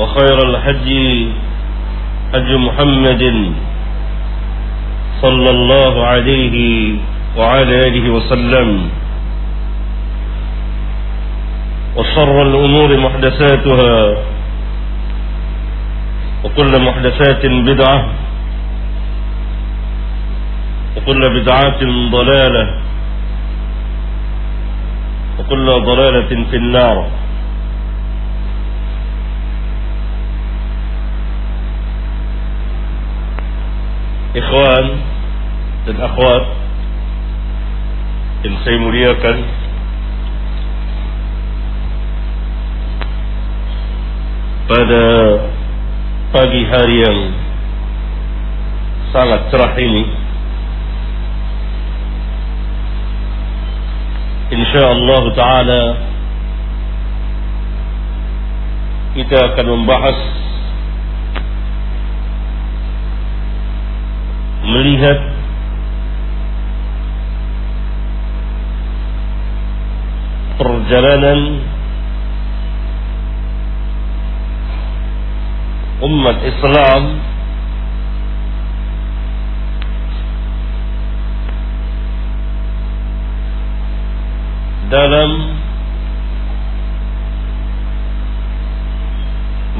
وخير الحج حج محمد صلى الله عليه وعلى آله وسلم. وشر الأمور محدثاتها وكل محدثات بدعة وكل بدعات ضلالة وكل ضلالة في النار. Ikhwan dan akhwat yang saya muliakan pada pagi hari yang sangat cerah ini insyaallah taala kita akan membahas melihat perjalanan umat Islam dalam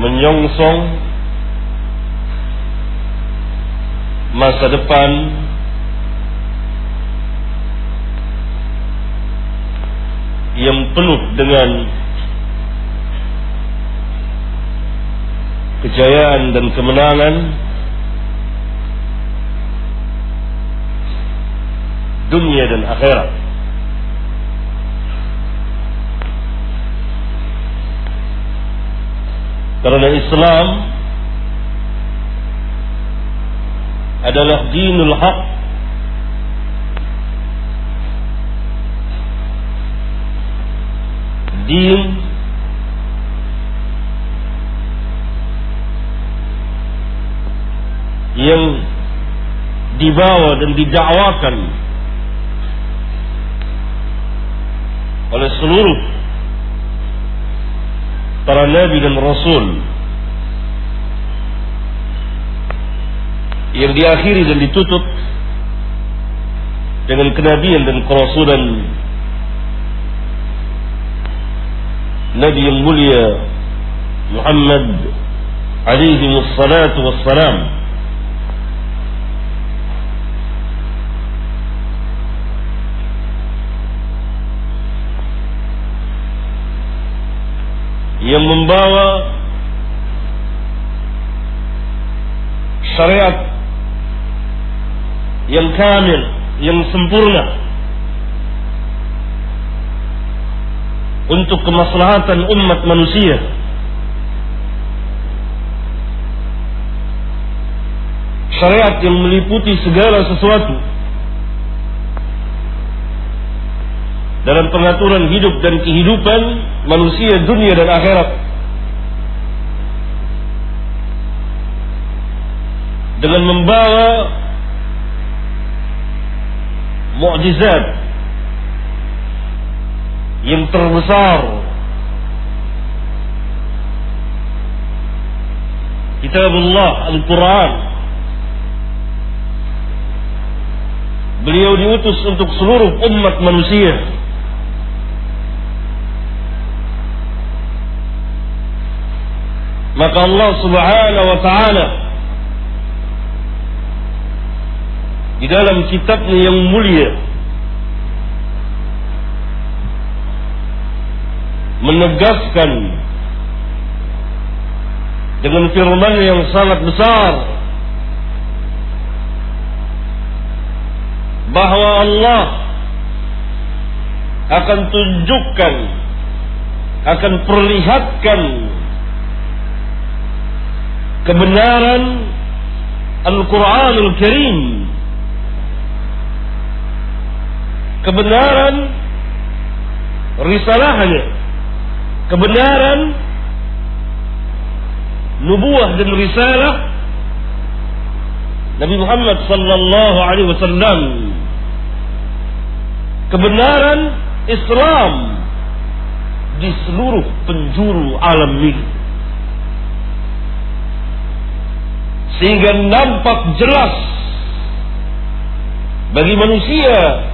menyongsong masa depan yang penuh dengan kejayaan dan kemenangan dunia dan akhirat. Karena Islam adalah dinul haq. Din yang dibawa dan didakwakan oleh seluruh para nabi dan rasul yang diakhiri dan ditutup dengan kenabian dan kerasulan Nabi yang mulia Muhammad alaihi wassalatu wassalam yang membawa syariat yang kamil, yang sempurna untuk kemaslahatan umat manusia. Syariat yang meliputi segala sesuatu dalam pengaturan hidup dan kehidupan manusia dunia dan akhirat. Dengan membawa mukjizat yang terbesar. Kitabullah Al-Quran. Beliau diutus untuk seluruh umat manusia. Maka Allah subhanahu wa ta'ala di dalam kitabnya yang mulia. Menegaskan dengan firman yang sangat besar. Bahwa Allah akan tunjukkan akan perlihatkan kebenaran Al-Quranul Karim kebenaran risalahnya. Kebenaran nubuah dan risalah Nabi Muhammad sallallahu alaihi wasallam. Kebenaran Islam di seluruh penjuru alam ini. Sehingga nampak jelas bagi manusia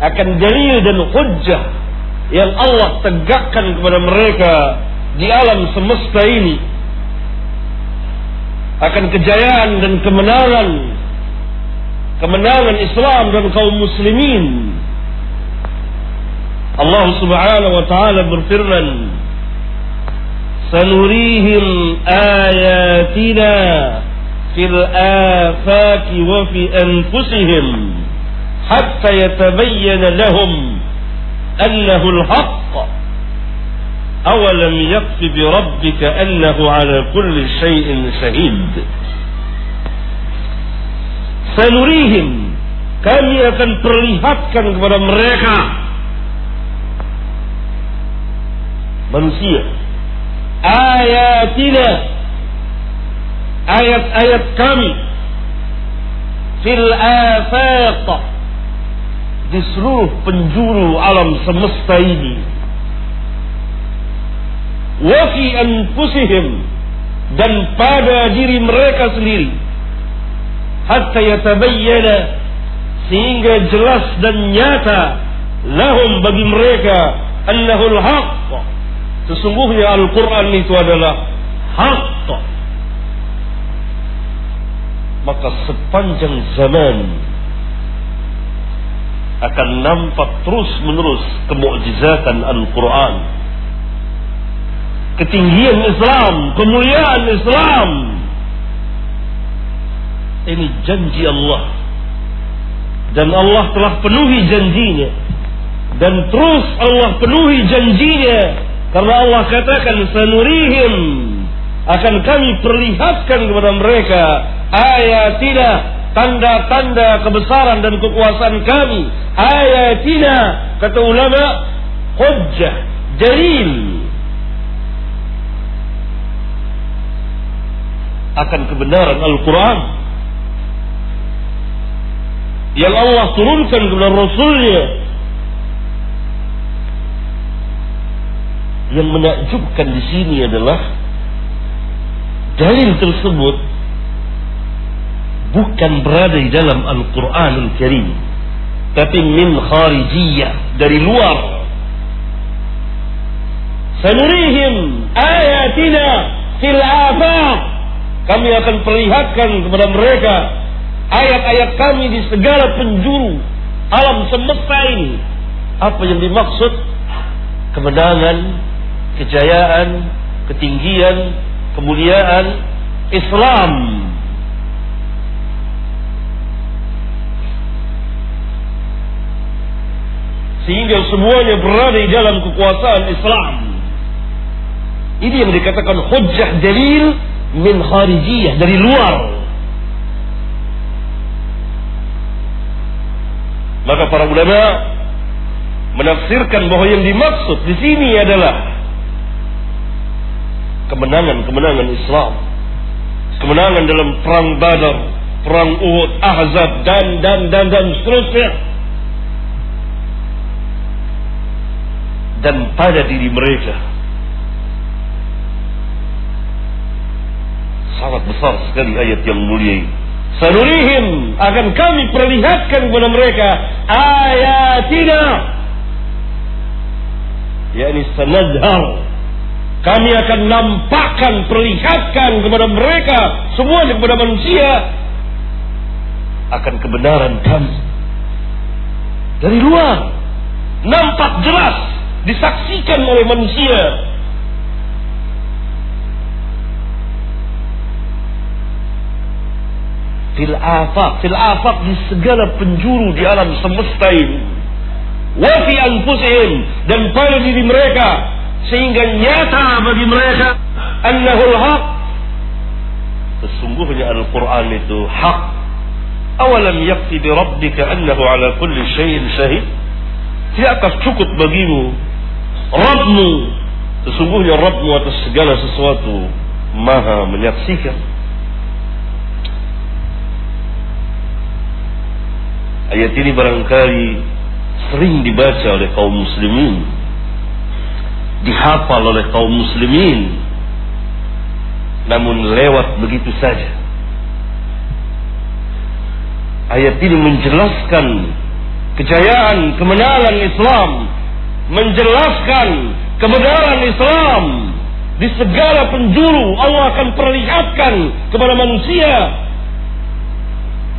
akan dalil dan hujjah yang Allah tegakkan kepada mereka di alam semesta ini. Akan kejayaan dan kemenangan kemenangan Islam dan kaum muslimin. Allah Subhanahu wa taala berfirman Sanurihim ayatina fil afaki wa fi anfusihim hatta yatabayyana lahum annahu al-haqq awalam yakfi bi rabbika annahu ala kulli shay'in shahid Sanurihim kami akan perlihatkan kepada mereka. Manusia. Ayatina. Ayat-ayat kami. Fil afaq di seluruh penjuru alam semesta ini. Wa fi anfusihim dan pada diri mereka sendiri. Hatta yatabayyana sehingga jelas dan nyata lahum bagi mereka annahul haqq. Sesungguhnya Al-Quran itu adalah hak. Maka sepanjang zaman akan nampak terus menerus kemukjizatan Al-Quran. Ketinggian Islam, kemuliaan Islam. Ini janji Allah. Dan Allah telah penuhi janjinya. Dan terus Allah penuhi janjinya karena Allah katakan sanurihim akan kami perlihatkan kepada mereka ayatina tanda-tanda kebesaran dan kekuasaan kami ayatina kata ulama hujjah dalil akan kebenaran Al-Quran yang Allah turunkan kepada Rasulnya Yang menakjubkan di sini adalah dalil tersebut bukan berada di dalam Al-Quranul Karim tapi min kharijiyah dari luar. Sanurihim ayatina fil afaq. Kami akan perlihatkan kepada mereka ayat-ayat kami di segala penjuru alam semesta ini. Apa yang dimaksud? Kemenangan kejayaan, ketinggian, kemuliaan Islam. Sehingga semuanya berada di dalam kekuasaan Islam. Ini yang dikatakan hujjah dalil min kharijiyah dari luar. Maka para ulama menafsirkan bahwa yang dimaksud di sini adalah kemenangan-kemenangan Islam. Kemenangan dalam perang Badar, perang Uhud, Ahzab dan dan dan dan seterusnya. Dan pada diri mereka sangat besar sekali ayat yang mulia ini. Sanurihim akan kami perlihatkan kepada mereka ayatina yakni sanadhar kami akan nampakkan, perlihatkan kepada mereka semuanya kepada manusia akan kebenaran kami. Dari luar nampak jelas disaksikan oleh manusia. Fil afaq, fil afaq di segala penjuru di alam semesta ini. Wa fi anfusihim dan pada diri mereka sehingga nyata bagi mereka annahul haq sesungguhnya Al-Quran itu hak awalam yakti bi rabbika annahu ala kulli syai'in syahid tidakkah cukup bagimu Rabbmu sesungguhnya Rabbmu atas segala sesuatu maha menyaksikan ayat ini barangkali sering dibaca oleh kaum muslimin dihafal oleh kaum muslimin namun lewat begitu saja. Ayat ini menjelaskan kejayaan, kemenangan Islam, menjelaskan kebenaran Islam di segala penjuru. Allah akan perlihatkan kepada manusia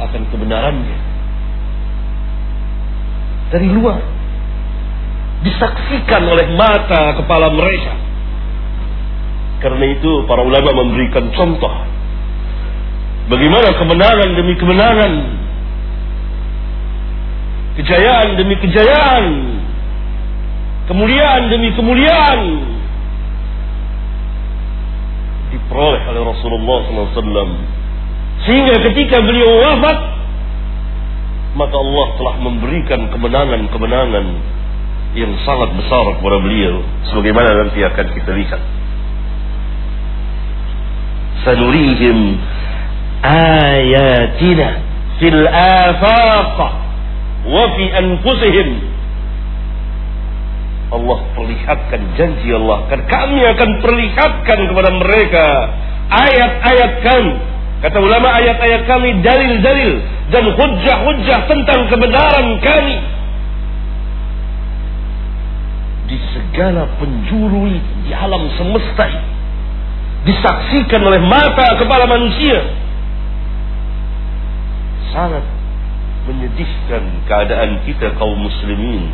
akan kebenarannya. Dari luar. Disaksikan oleh mata kepala mereka. Karena itu para ulama memberikan contoh. Bagaimana kemenangan demi kemenangan kejayaan demi kejayaan kemuliaan demi kemuliaan diperoleh oleh Rasulullah SAW. Sehingga ketika beliau wafat, maka Allah telah memberikan kemenangan-kemenangan yang sangat besar kepada beliau. Sebagaimana nanti akan kita lihat. Sanurihim ayatina fil afaq wa fi anfusihim Allah perlihatkan janji Allah kan kami akan perlihatkan kepada mereka ayat-ayat kami. Kata ulama ayat-ayat kami dalil-dalil dan hujah-hujah tentang kebenaran kami. Di segala penjuru di alam semesta ini disaksikan oleh mata kepala manusia sangat menyedihkan keadaan kita kaum muslimin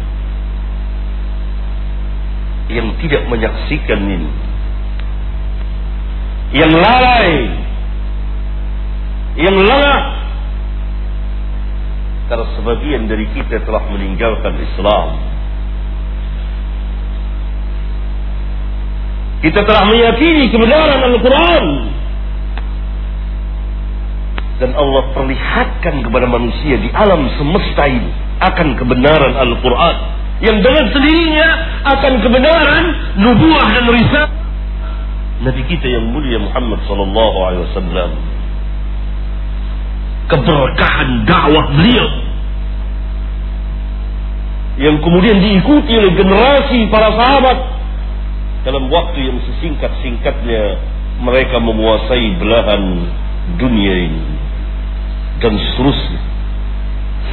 yang tidak menyaksikan ini. Yang lalai. Yang lengah karena sebagian dari kita telah meninggalkan Islam. Kita telah meyakini kebenaran Al-Quran. Dan Allah perlihatkan kepada manusia di alam semesta ini akan kebenaran Al-Quran yang dengan sendirinya akan kebenaran nubuah dan risalah. Nabi kita yang mulia Muhammad sallallahu alaihi wasallam. Keberkahan dakwah beliau. Yang kemudian diikuti oleh generasi para sahabat. Dalam waktu yang sesingkat-singkatnya mereka menguasai belahan dunia ini. Dan seterusnya.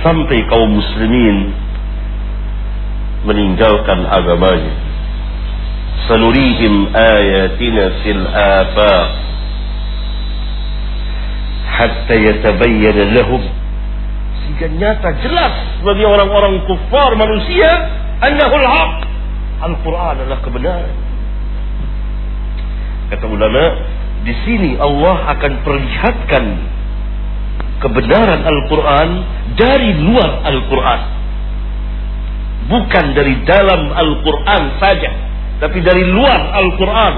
Sampai kaum muslimin meninggalkan agamanya. Sanurihim ayatina fil afaq. Hatta yatabayyana lahum. Sehingga nyata jelas bagi orang-orang kufar manusia annahu al-haq Al-Quran adalah kebenaran. Kata ulama di sini Allah akan perlihatkan kebenaran Al-Quran dari luar Al-Quran bukan dari dalam Al-Quran saja, tapi dari luar Al-Quran.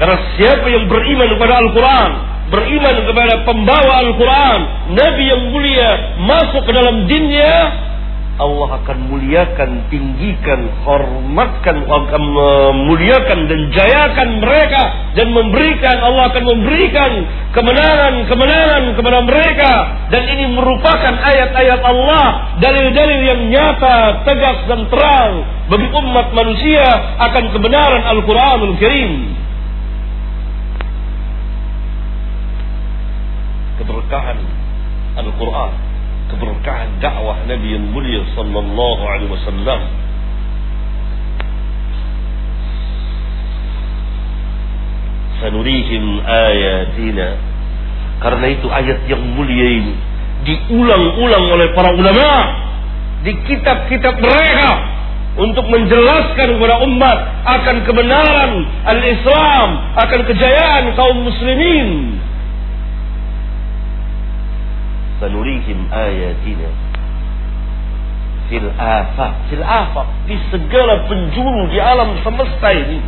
Karena siapa yang beriman kepada Al-Quran, beriman kepada pembawa Al-Quran, Nabi yang mulia masuk ke dalam dinnya, Allah akan muliakan, tinggikan, hormatkan, akan memuliakan dan jayakan mereka dan memberikan Allah akan memberikan kemenangan-kemenangan kepada mereka dan ini merupakan ayat-ayat Allah, dalil-dalil yang nyata, tegas dan terang bagi umat manusia akan kebenaran Al-Qur'anul Karim. Keberkahan Al-Qur'an keberkahan dakwah Nabi yang mulia sallallahu alaihi wasallam. Sanurihim ayatina. Karena itu ayat yang mulia ini diulang-ulang oleh para ulama di kitab-kitab mereka untuk menjelaskan kepada umat akan kebenaran al-Islam, akan kejayaan kaum muslimin sanurihim ayatina fil afaq fil afaq di segala penjuru di alam semesta ini.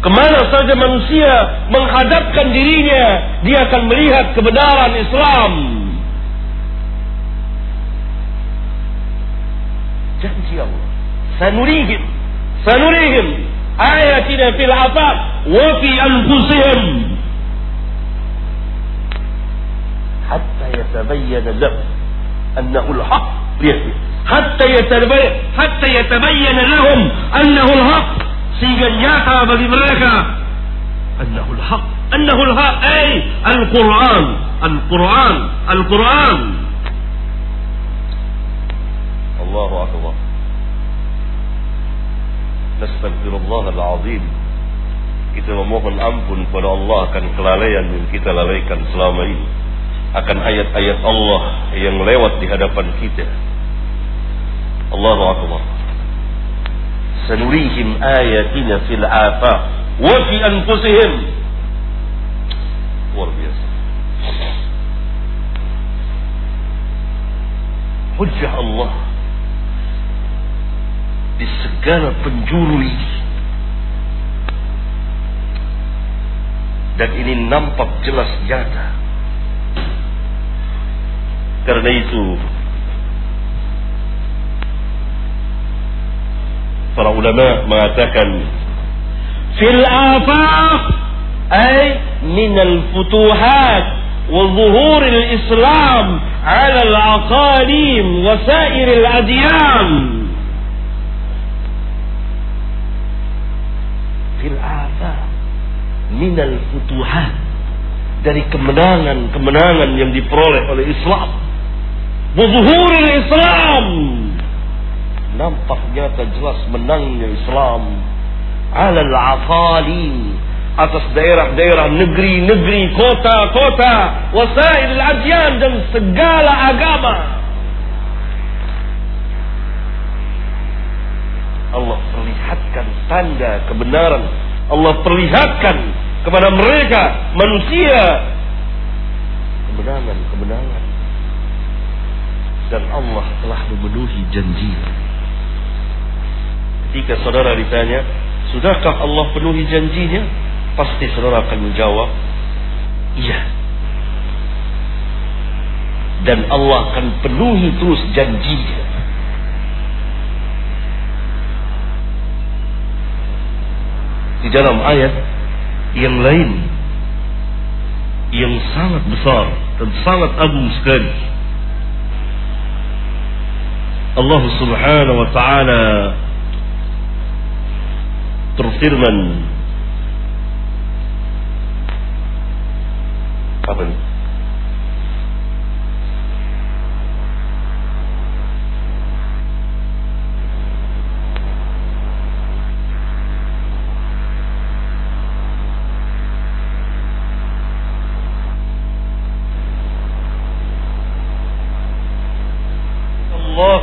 Ke mana saja manusia menghadapkan dirinya dia akan melihat kebenaran Islam. Janji Allah. Sanurihim. Sanurihim. Ayatina fil afaq wa fi anfusihim حتى يتبين له أنه الحق ليثبت حتى يتبين حتى يتبين لهم أنه الحق. سيجنياتا بدي مريكا أنه الحق. أنه الحق. أي القرآن. القرآن. القرآن. الله أكبر. نستغفر الله العظيم. كتب memohon ampun kepada الله كان kelalaian yang kita lalaikan selama ini. Akan ayat-ayat Allah yang lewat di hadapan kita. Allahu akbar. Sanurihim ayatina fil afaq wa fi anfusihim. Luar biasa. Hujjah Allah di segala penjuru ini. Dan ini nampak jelas nyata karena itu para ulama mengatakan fil afaq ay min al futuhat al islam ala al adyan fil afaq min al futuhat dari kemenangan-kemenangan yang diperoleh oleh Islam. Wuzuhuril Islam. Nampak nyata jelas menangnya Islam. Alal afali. Atas daerah-daerah negeri-negeri kota-kota. Wasail adyan dan segala agama. Allah perlihatkan tanda kebenaran. Allah perlihatkan kepada mereka manusia. Kemenangan-kemenangan dan Allah telah memenuhi janjinya Ketika saudara ditanya, sudahkah Allah penuhi janjinya? Pasti saudara akan menjawab, iya. Dan Allah akan penuhi terus janjinya. Di dalam ayat yang lain yang sangat besar dan sangat agung sekali. Allah Subhanahu wa taala berfirman apa ini?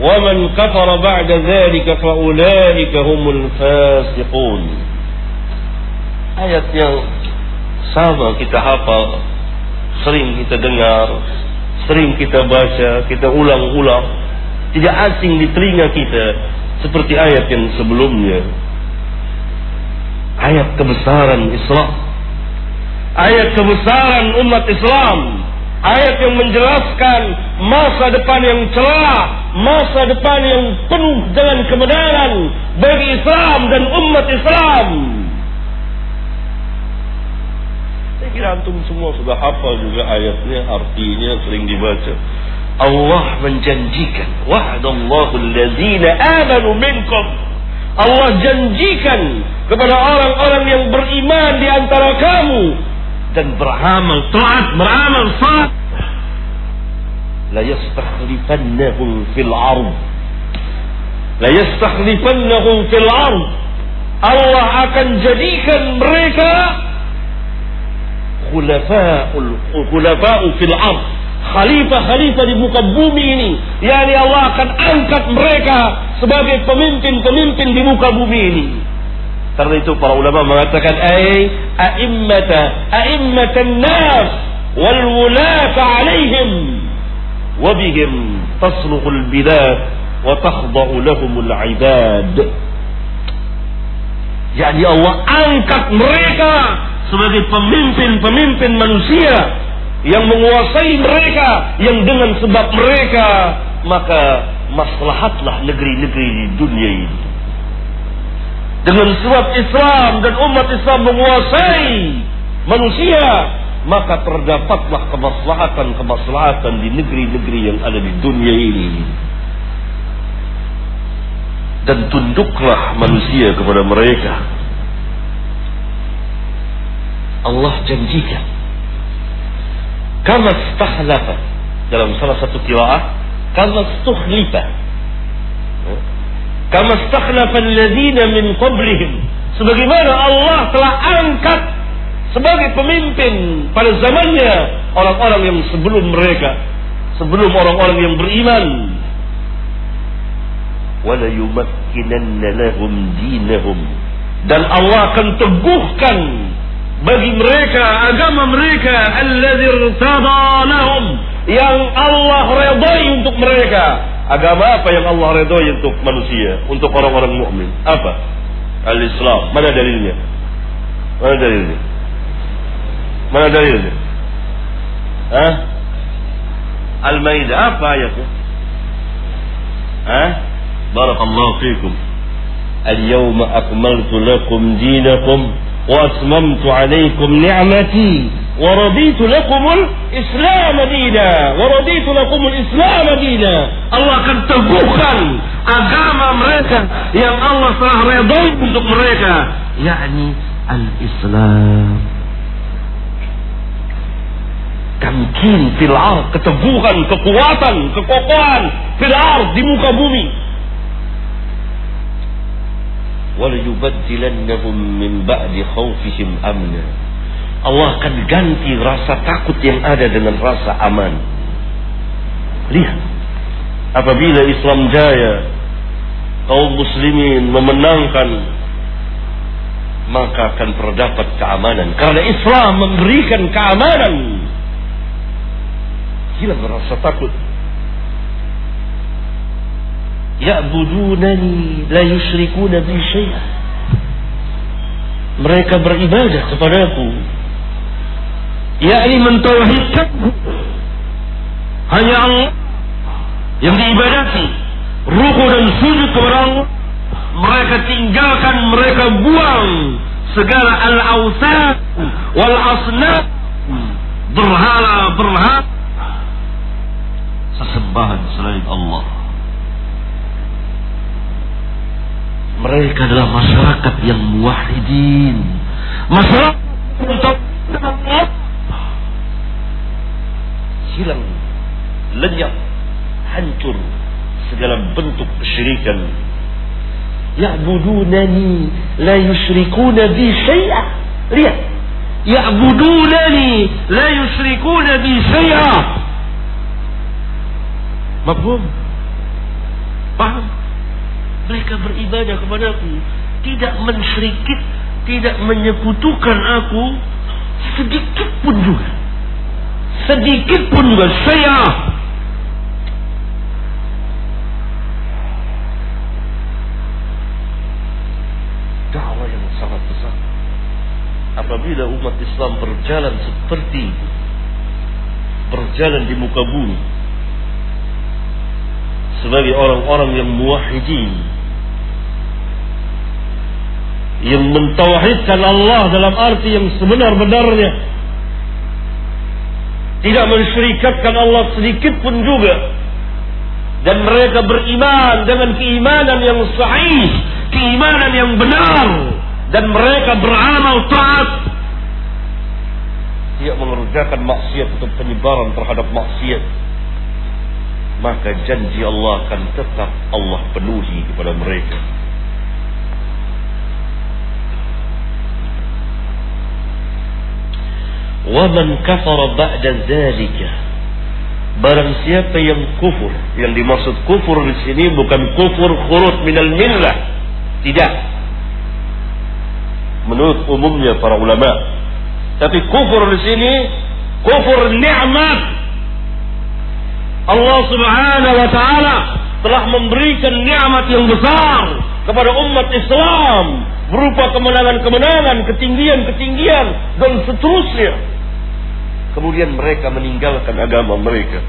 ومن كفر بعد ذلك فأولئك هم الفاسقون ayat yang sama kita hafal sering kita dengar sering kita baca kita ulang-ulang tidak asing di telinga kita seperti ayat yang sebelumnya ayat kebesaran Islam ayat kebesaran umat Islam ayat yang menjelaskan masa depan yang cerah, masa depan yang penuh dengan kebenaran bagi Islam dan umat Islam. Saya kira antum semua sudah hafal juga ayatnya, artinya sering dibaca. Allah menjanjikan, wa'adallahu allazina amanu minkum. Allah janjikan kepada orang-orang yang beriman di antara kamu dan beramal taat, beramal saleh la yastakhlifannahum fil ard. La fil ard. Allah akan jadikan mereka khulafa'ul khulafa'u fil ard. Khalifah-khalifah di muka bumi ini. Yakni Allah akan angkat mereka sebagai pemimpin-pemimpin di muka bumi ini. Karena itu para ulama mengatakan ay a'immata a'immatan nas wal alaihim وبهم تصلح البلاد وتخضع لهم العباد Jadi Allah angkat mereka sebagai pemimpin-pemimpin manusia yang menguasai mereka yang dengan sebab mereka maka maslahatlah negeri-negeri di dunia ini. Dengan sebab Islam dan umat Islam menguasai manusia, maka terdapatlah kemaslahatan-kemaslahatan di negeri-negeri yang ada di dunia ini. Dan tunduklah manusia kepada mereka. Allah janjikan. Kama stahlafa dalam salah satu kiraah, kama stuhlifa. Kama stakhlafa alladhina min qablihim. Sebagaimana Allah telah angkat sebagai pemimpin pada zamannya orang-orang yang sebelum mereka, sebelum orang-orang yang beriman. Wala yumakkinanna lahum dinahum. Dan Allah akan teguhkan bagi mereka agama mereka alladzi lahum yang Allah redai untuk mereka Agama apa yang Allah redhoi untuk manusia, untuk orang-orang mukmin? Apa? Al-Islam. Mana dalilnya? Mana dalilnya? Mana dalilnya? Hah? Al-Maidah apa ayatnya? Hah? Barakallahu fikum. Al-yawma akmaltu lakum dinakum wa atmamtu alaykum ni'mati ورضيت لكم الإسلام دينا ورضيت لكم الإسلام دينا Allah akan teguhkan agama mereka yang Allah telah redai untuk mereka yakni al-Islam tamkin fil keteguhan, kekuatan, kekokohan fil di muka bumi. Wal min ba'di khawfihim amna. Allah akan ganti rasa takut yang ada dengan rasa aman. Lihat. Apabila Islam jaya, kaum muslimin memenangkan maka akan terdapat keamanan karena Islam memberikan keamanan Hilang rasa takut. Ya'budunani la yusyrikuna bi syai'ah. Mereka beribadah kepadaku yakni mentauhidkan. Hanya Allah yang diibadati. Ruku dan sujud kepada Allah. Mereka tinggalkan mereka buang segala al-awsan wal asnaf berhala berhala sesembahan selain Allah mereka adalah masyarakat yang muwahidin masyarakat untuk hilang, lenyap, hancur segala bentuk kesyirikan. Ya'budunani la yusyrikuna bi syai'a. Lihat. Ya'budunani la yusyrikuna bi syai'a. Mafhum? Paham? Mereka beribadah kepadaku. Tidak menserikit, tidak menyekutukan aku. Sedikit pun juga. Sedikit pun juga saya. Dakwah yang sangat besar. Apabila umat Islam berjalan seperti berjalan di muka bumi sebagai orang-orang yang muwahhidin yang mentauhidkan Allah dalam arti yang sebenar-benarnya. Tidak mensyirikatkan Allah sedikit pun juga. Dan mereka beriman dengan keimanan yang sahih keimanan yang benar. Dan mereka beramal taat. Tidak mengerjakan maksiat untuk penyebaran terhadap maksiat maka janji Allah akan tetap Allah penuhi kepada mereka. Waman kafara ba'da dzalika Barang siapa yang kufur, yang dimaksud kufur di sini bukan kufur khurut minal millah. Tidak. Menurut umumnya para ulama. Tapi kufur di sini kufur nikmat Allah Subhanahu wa taala telah memberikan nikmat yang besar kepada umat Islam berupa kemenangan-kemenangan, ketinggian-ketinggian dan seterusnya. Kemudian mereka meninggalkan agama mereka.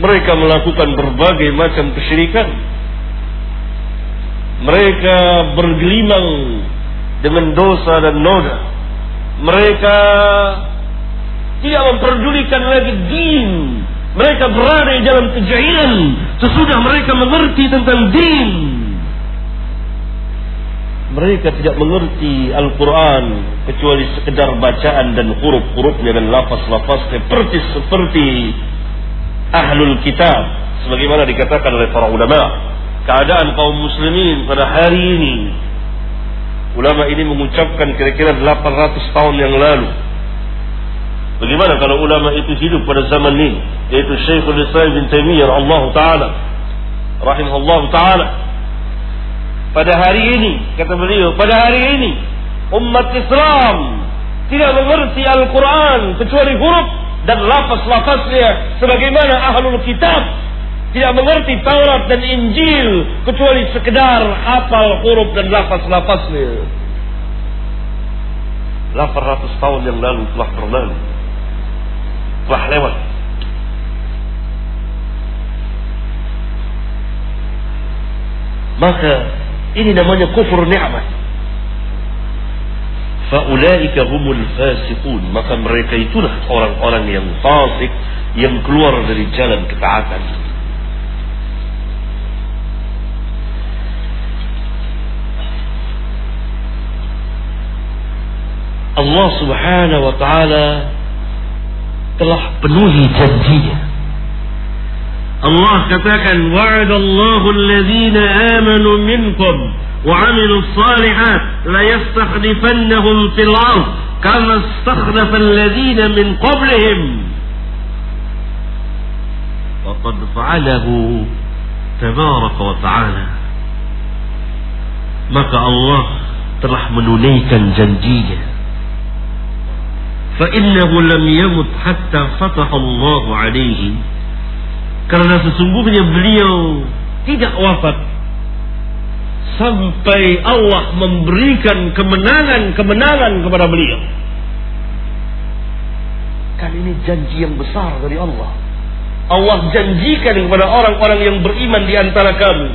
Mereka melakukan berbagai macam kesyirikan. Mereka bergelimang dengan dosa dan noda. Mereka tidak memperdulikan lagi din. Mereka berada di dalam kejahilan. Sesudah mereka mengerti tentang din. Mereka tidak mengerti Al-Quran kecuali sekedar bacaan dan huruf-hurufnya dan lafaz-lafaznya seperti seperti ahlul kitab. Sebagaimana dikatakan oleh para ulama keadaan kaum muslimin pada hari ini ulama ini mengucapkan kira-kira 800 tahun yang lalu bagaimana kalau ulama itu hidup pada zaman ini yaitu Syekhul Islam bin Taimiyah Allah taala rahimahullah taala pada hari ini kata beliau pada hari ini umat Islam tidak mengerti Al-Quran kecuali huruf dan lafaz-lafaznya sebagaimana ahlul kitab tidak mengerti Taurat dan Injil kecuali sekedar hafal huruf dan lafaz-lafaznya. 800 tahun yang lalu telah berlalu. Telah lewat. Maka ini namanya kufur nikmat faulaika humul fasiqun. Maka mereka itulah orang-orang yang fasik yang keluar dari jalan ketaatan. Allah Subhanahu wa taala telah penuhi janjinya Allah katakan wa'adallahu alladhina amanu minkum وعملوا الصالحات ليستخلفنهم في الأرض كما استخلف الذين من قبلهم وقد فعله تبارك وتعالى maka Allah telah menunaikan janjinya فإنه لم يمت حتى فتح الله عليه karena sesungguhnya beliau tidak wafat sampai Allah memberikan kemenangan-kemenangan kepada beliau. Kan ini janji yang besar dari Allah. Allah janjikan kepada orang-orang yang beriman di antara kami.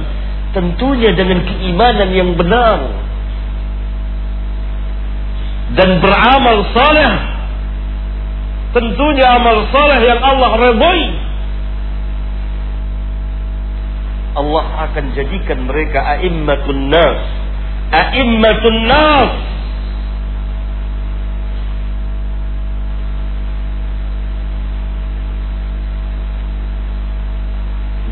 Tentunya dengan keimanan yang benar. Dan beramal saleh. Tentunya amal saleh yang Allah redhoi Allah akan jadikan mereka a'immatun nas. A'immatun nas.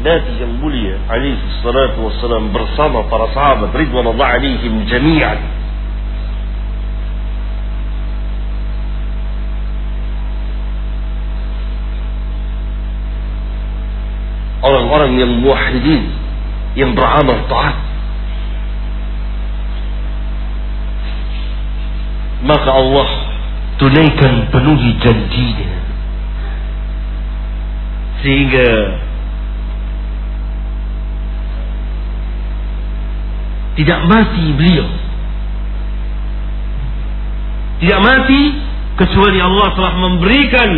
Nabi yang mulia alaihi salatu wassalam bersama para sahabat ridwanullah alaihim jami'an orang-orang yang muwahhidin yang beramal taat. Maka Allah tunaikan penuhi janjinya. Sehingga tidak mati beliau. Tidak mati kecuali Allah telah memberikan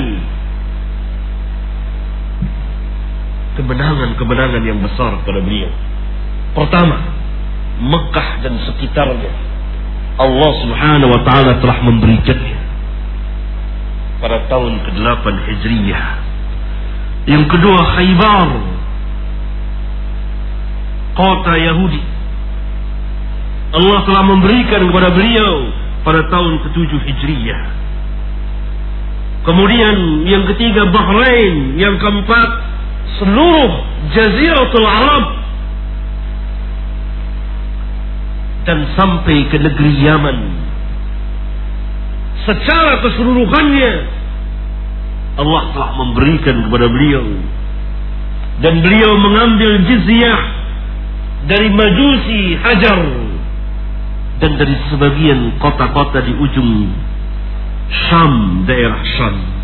kemenangan-kemenangan yang besar pada beliau. Pertama, Mekah dan sekitarnya. Allah Subhanahu wa taala telah memberikannya pada tahun ke-8 Hijriyah. Yang kedua, Khaybar. Kota Yahudi. Allah telah memberikan kepada beliau pada tahun ke-7 Hijriyah. Kemudian yang ketiga Bahrain, yang keempat seluruh jaziratul Arab dan sampai ke negeri Yaman. Secara keseluruhannya Allah telah memberikan kepada beliau. Dan beliau mengambil jizyah dari majusi Hajar dan dari sebagian kota-kota di ujung Syam daerah Syam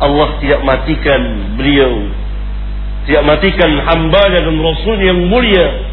Allah tidak matikan beliau. Tidak matikan hamba dan rasul yang mulia